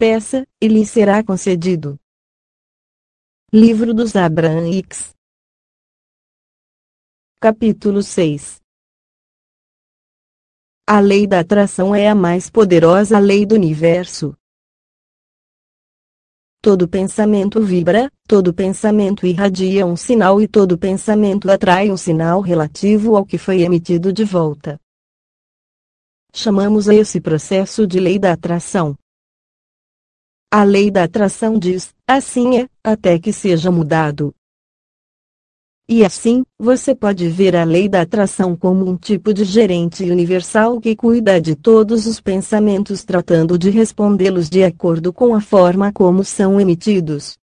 peça, e lhe será concedido. Livro dos Abraãics Capítulo 6 A lei da atração é a mais poderosa lei do universo. Todo pensamento vibra, todo pensamento irradia um sinal e todo pensamento atrai um sinal relativo ao que foi emitido de volta. Chamamos esse processo de lei da atração. A lei da atração diz: assim é, até que seja mudado. E assim, você pode ver a lei da atração como um tipo de gerente universal que cuida de todos os pensamentos tratando de respondê-los de acordo com a forma como são emitidos.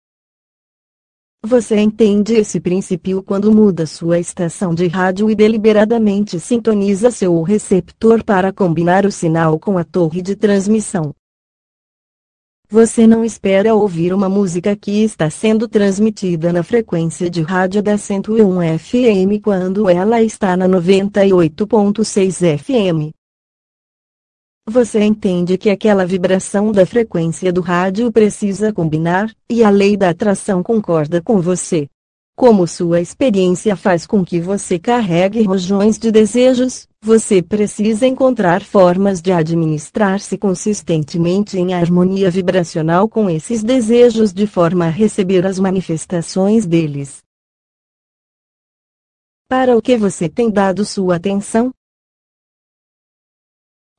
Você entende esse princípio quando muda sua estação de rádio e deliberadamente sintoniza seu receptor para combinar o sinal com a torre de transmissão. Você não espera ouvir uma música que está sendo transmitida na frequência de rádio da 101 FM quando ela está na 98.6 FM. Você entende que aquela vibração da frequência do rádio precisa combinar, e a lei da atração concorda com você. Como sua experiência faz com que você carregue rojões de desejos, você precisa encontrar formas de administrar-se consistentemente em harmonia vibracional com esses desejos de forma a receber as manifestações deles. Para o que você tem dado sua atenção?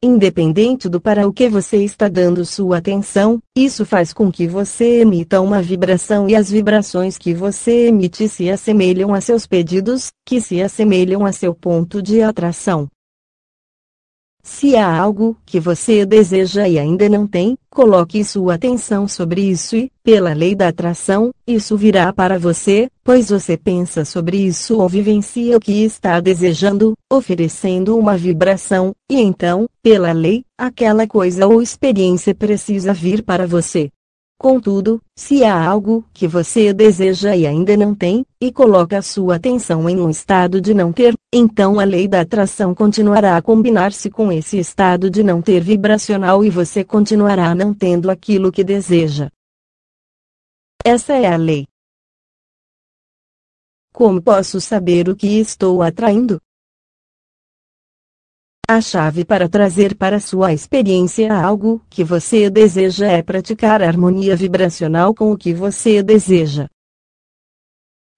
Independente do para o que você está dando sua atenção, isso faz com que você emita uma vibração e as vibrações que você emite se assemelham a seus pedidos, que se assemelham a seu ponto de atração. Se há algo que você deseja e ainda não tem, coloque sua atenção sobre isso e, pela lei da atração, isso virá para você, pois você pensa sobre isso ou vivencia o que está desejando, oferecendo uma vibração, e então, pela lei, aquela coisa ou experiência precisa vir para você. Contudo, se há algo que você deseja e ainda não tem, e coloca sua atenção em um estado de não ter, então a lei da atração continuará a combinar-se com esse estado de não ter vibracional e você continuará não tendo aquilo que deseja. Essa é a lei. Como posso saber o que estou atraindo? A chave para trazer para sua experiência algo que você deseja é praticar harmonia vibracional com o que você deseja.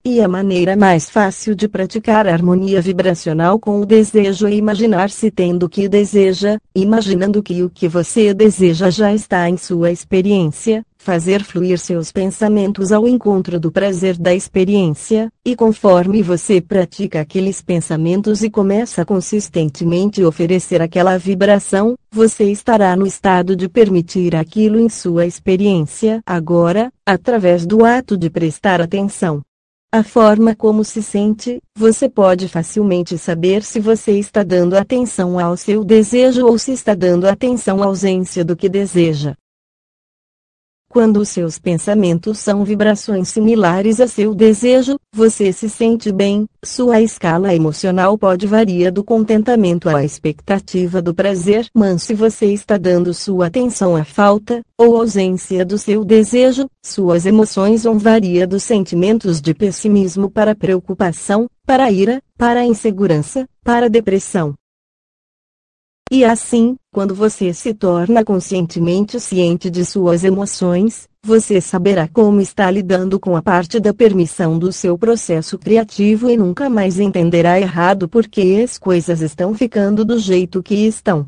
E a maneira mais fácil de praticar harmonia vibracional com o desejo é imaginar-se tendo o que deseja, imaginando que o que você deseja já está em sua experiência, fazer fluir seus pensamentos ao encontro do prazer da experiência, e conforme você pratica aqueles pensamentos e começa consistentemente oferecer aquela vibração, você estará no estado de permitir aquilo em sua experiência agora, através do ato de prestar atenção a forma como se sente, você pode facilmente saber se você está dando atenção ao seu desejo ou se está dando atenção à ausência do que deseja. Quando os seus pensamentos são vibrações similares a seu desejo, você se sente bem, sua escala emocional pode variar do contentamento à expectativa do prazer. Mas se você está dando sua atenção à falta, ou ausência do seu desejo, suas emoções vão variar dos sentimentos de pessimismo para preocupação, para ira, para insegurança, para depressão. E assim, quando você se torna conscientemente ciente de suas emoções, você saberá como está lidando com a parte da permissão do seu processo criativo e nunca mais entenderá errado porque as coisas estão ficando do jeito que estão.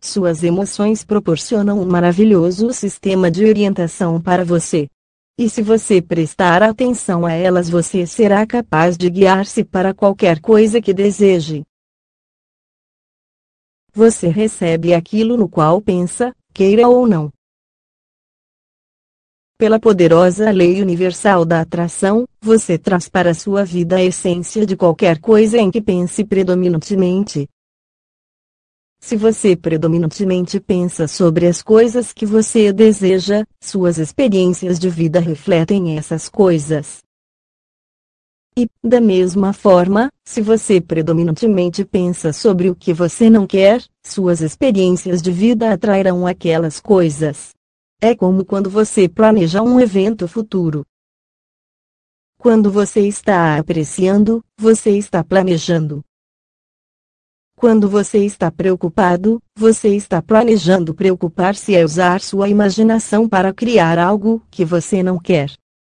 Suas emoções proporcionam um maravilhoso sistema de orientação para você. E se você prestar atenção a elas, você será capaz de guiar-se para qualquer coisa que deseje. Você recebe aquilo no qual pensa, queira ou não. Pela poderosa lei universal da atração, você traz para sua vida a essência de qualquer coisa em que pense predominantemente. Se você predominantemente pensa sobre as coisas que você deseja, suas experiências de vida refletem essas coisas. E, da mesma forma, se você predominantemente pensa sobre o que você não quer, suas experiências de vida atrairão aquelas coisas. É como quando você planeja um evento futuro. Quando você está apreciando, você está planejando. Quando você está preocupado, você está planejando preocupar-se é usar sua imaginação para criar algo que você não quer.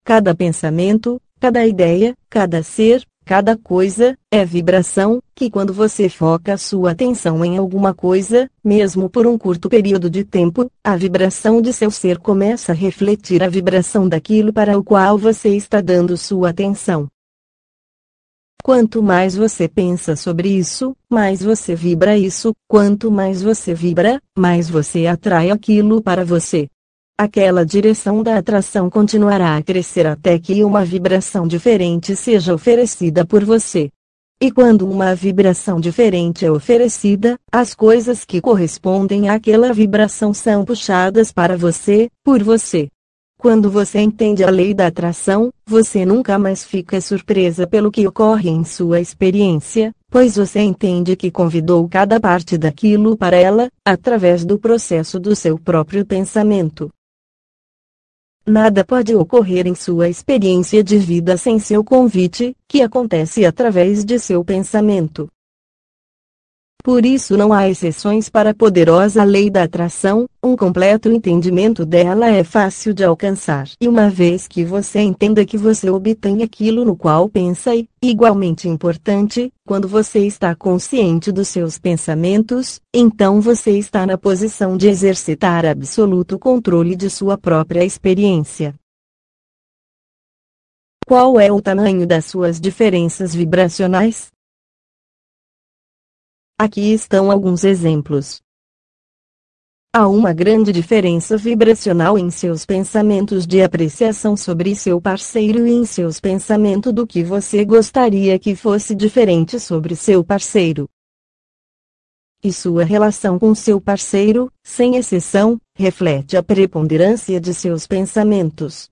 Cada pensamento, Cada ideia, cada ser, cada coisa, é vibração, que quando você foca sua atenção em alguma coisa, mesmo por um curto período de tempo, a vibração de seu ser começa a refletir a vibração daquilo para o qual você está dando sua atenção. Quanto mais você pensa sobre isso, mais você vibra isso, quanto mais você vibra, mais você atrai aquilo para você aquela direção da atração continuará a crescer até que uma vibração diferente seja oferecida por você. E quando uma vibração diferente é oferecida, as coisas que correspondem àquela vibração são puxadas para você, por você. Quando você entende a lei da atração, você nunca mais fica surpresa pelo que ocorre em sua experiência, pois você entende que convidou cada parte daquilo para ela, através do processo do seu próprio pensamento. Nada pode ocorrer em sua experiência de vida sem seu convite, que acontece através de seu pensamento. Por isso não há exceções para a poderosa lei da atração, um completo entendimento dela é fácil de alcançar. E uma vez que você entenda que você obtém aquilo no qual pensa e, igualmente importante, quando você está consciente dos seus pensamentos, então você está na posição de exercitar absoluto controle de sua própria experiência. Qual é o tamanho das suas diferenças vibracionais? Aqui estão alguns exemplos. Há uma grande diferença vibracional em seus pensamentos de apreciação sobre seu parceiro e em seus pensamentos do que você gostaria que fosse diferente sobre seu parceiro. E sua relação com seu parceiro, sem exceção, reflete a preponderância de seus pensamentos.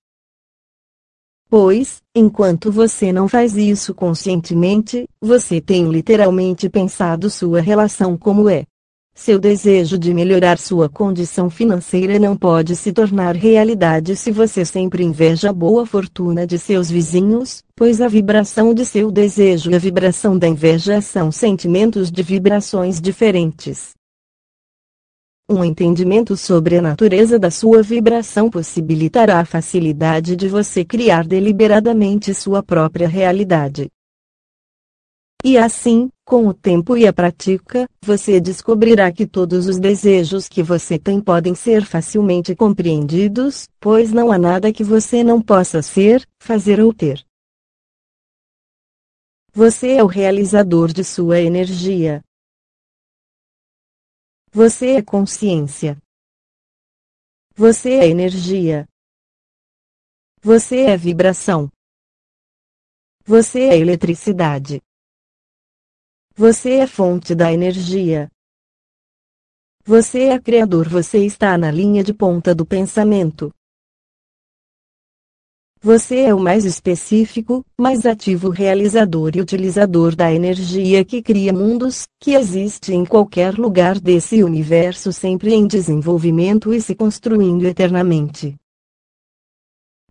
Pois, enquanto você não faz isso conscientemente, você tem literalmente pensado sua relação como é. Seu desejo de melhorar sua condição financeira não pode se tornar realidade se você sempre inveja a boa fortuna de seus vizinhos, pois a vibração de seu desejo e a vibração da inveja são sentimentos de vibrações diferentes. Um entendimento sobre a natureza da sua vibração possibilitará a facilidade de você criar deliberadamente sua própria realidade. E assim, com o tempo e a prática, você descobrirá que todos os desejos que você tem podem ser facilmente compreendidos, pois não há nada que você não possa ser, fazer ou ter. Você é o realizador de sua energia. Você é consciência. Você é energia. Você é vibração. Você é eletricidade. Você é fonte da energia. Você é criador. Você está na linha de ponta do pensamento. Você é o mais específico, mais ativo realizador e utilizador da energia que cria mundos, que existe em qualquer lugar desse universo sempre em desenvolvimento e se construindo eternamente.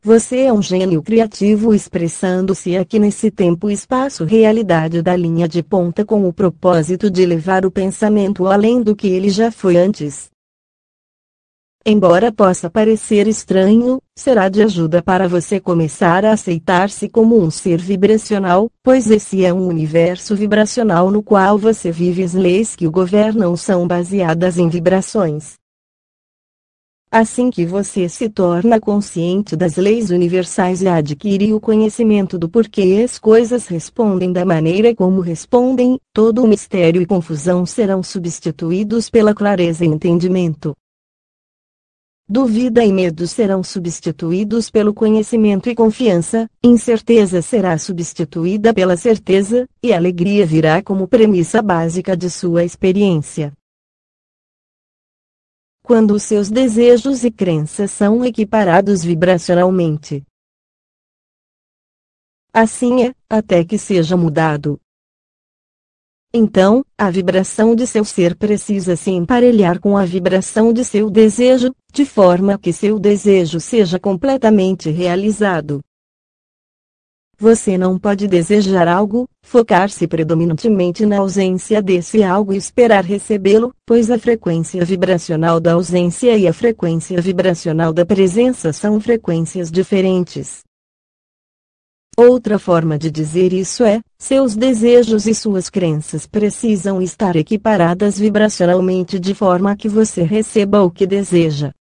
Você é um gênio criativo expressando-se aqui nesse tempo e espaço realidade da linha de ponta com o propósito de levar o pensamento além do que ele já foi antes. Embora possa parecer estranho, será de ajuda para você começar a aceitar-se como um ser vibracional, pois esse é um universo vibracional no qual você vive as leis que o governam são baseadas em vibrações. Assim que você se torna consciente das leis universais e adquire o conhecimento do porquê as coisas respondem da maneira como respondem, todo o mistério e confusão serão substituídos pela clareza e entendimento. Dúvida e medo serão substituídos pelo conhecimento e confiança, incerteza será substituída pela certeza, e alegria virá como premissa básica de sua experiência. Quando os seus desejos e crenças são equiparados vibracionalmente, Assim é, até que seja mudado. Então, a vibração de seu ser precisa se emparelhar com a vibração de seu desejo, de forma que seu desejo seja completamente realizado. Você não pode desejar algo, focar-se predominantemente na ausência desse algo e esperar recebê-lo, pois a frequência vibracional da ausência e a frequência vibracional da presença são frequências diferentes. Outra forma de dizer isso é: seus desejos e suas crenças precisam estar equiparadas vibracionalmente de forma que você receba o que deseja.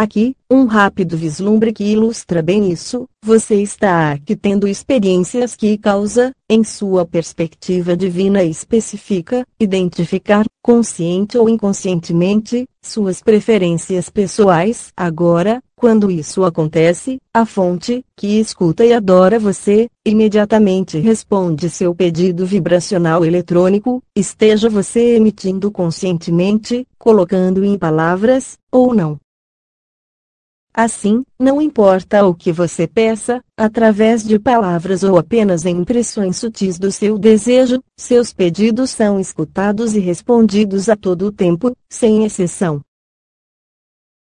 Aqui, um rápido vislumbre que ilustra bem isso: você está aqui tendo experiências que causa, em sua perspectiva divina e especifica, identificar, consciente ou inconscientemente, suas preferências pessoais. Agora, quando isso acontece, a fonte, que escuta e adora você, imediatamente responde seu pedido vibracional eletrônico, esteja você emitindo conscientemente, colocando em palavras, ou não. Assim, não importa o que você peça, através de palavras ou apenas em impressões sutis do seu desejo, seus pedidos são escutados e respondidos a todo o tempo, sem exceção.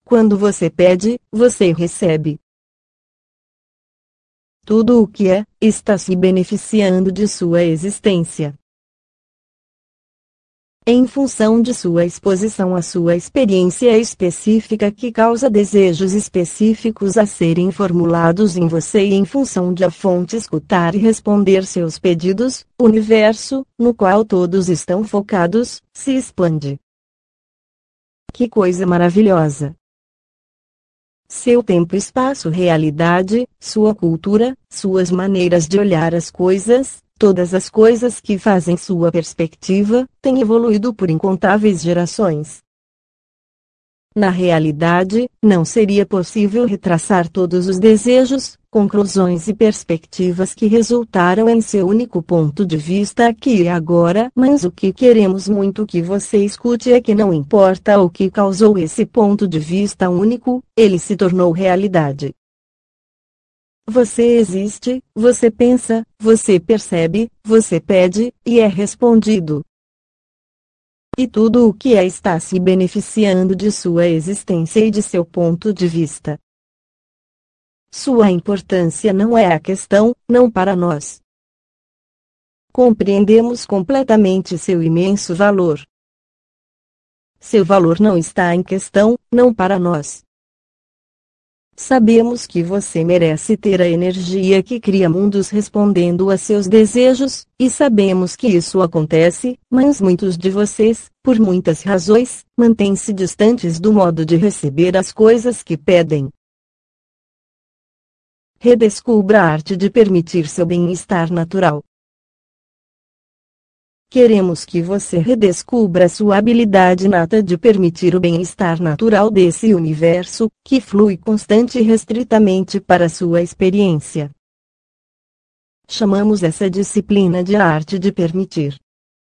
Quando você pede, você recebe. Tudo o que é, está se beneficiando de sua existência em função de sua exposição à sua experiência específica que causa desejos específicos a serem formulados em você e em função de a fonte escutar e responder seus pedidos, o universo, no qual todos estão focados, se expande. Que coisa maravilhosa! Seu tempo, espaço, realidade, sua cultura, suas maneiras de olhar as coisas, Todas as coisas que fazem sua perspectiva têm evoluído por incontáveis gerações. Na realidade, não seria possível retraçar todos os desejos, conclusões e perspectivas que resultaram em seu único ponto de vista aqui e agora, mas o que queremos muito que você escute é que não importa o que causou esse ponto de vista único, ele se tornou realidade. Você existe, você pensa, você percebe, você pede, e é respondido. E tudo o que é está se beneficiando de sua existência e de seu ponto de vista. Sua importância não é a questão, não para nós. Compreendemos completamente seu imenso valor. Seu valor não está em questão, não para nós. Sabemos que você merece ter a energia que cria mundos respondendo a seus desejos, e sabemos que isso acontece, mas muitos de vocês, por muitas razões, mantêm-se distantes do modo de receber as coisas que pedem. Redescubra a arte de permitir seu bem-estar natural. Queremos que você redescubra sua habilidade nata de permitir o bem-estar natural desse universo, que flui constante e restritamente para sua experiência. Chamamos essa disciplina de arte de permitir.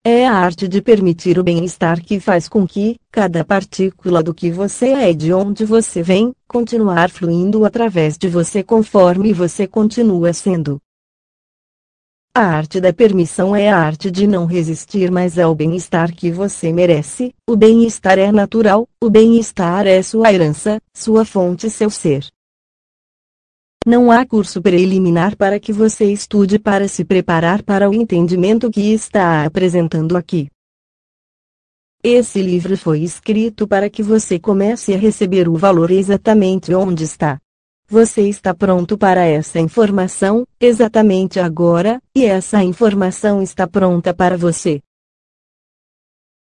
É a arte de permitir o bem-estar que faz com que, cada partícula do que você é e de onde você vem, continuar fluindo através de você conforme você continua sendo. A arte da permissão é a arte de não resistir mais ao bem-estar que você merece. O bem-estar é natural, o bem-estar é sua herança, sua fonte, seu ser. Não há curso preliminar para que você estude para se preparar para o entendimento que está apresentando aqui. Esse livro foi escrito para que você comece a receber o valor exatamente onde está. Você está pronto para essa informação, exatamente agora, e essa informação está pronta para você.